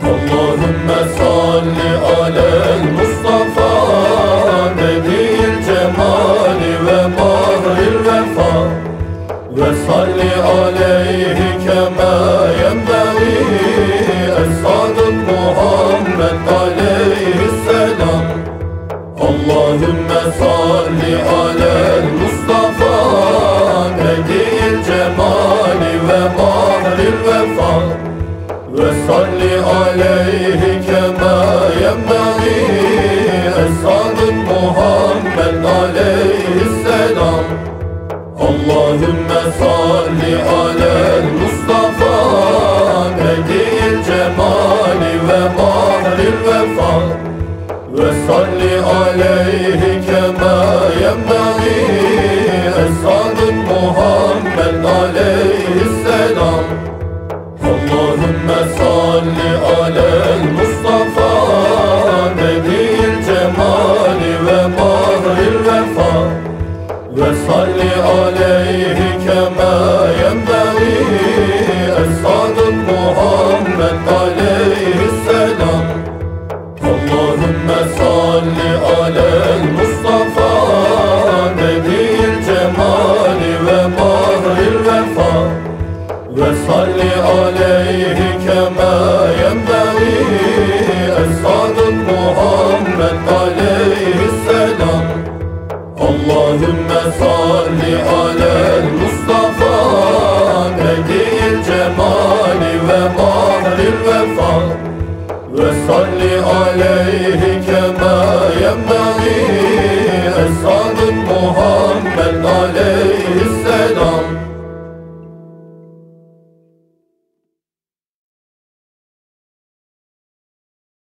Allahümme salli alel Mustafa Nebil cemali ve bahril vefa. Ve salli aleyhi kema yenbeği Esadık Muhammed aleyhisselam Allahümme salli alel Mustafa Nebil cemali ve bahril vefa ve salli aleyhi kema yenbeği Esadın Muhammed aleyhisselam. Allahümme salli alel Mustafa Nebil cemali ve bahril vefa. Ve Salli aleyhi kema yenbeği Esadın Muhammed aleyhisselam. Allahümme salli alel Mustafa. Nebil cemali ve bahril vefa. Ve salli Allahümme salli alel Mustafa Nebil cemali ve bahril vefa. Ve salli aleyhi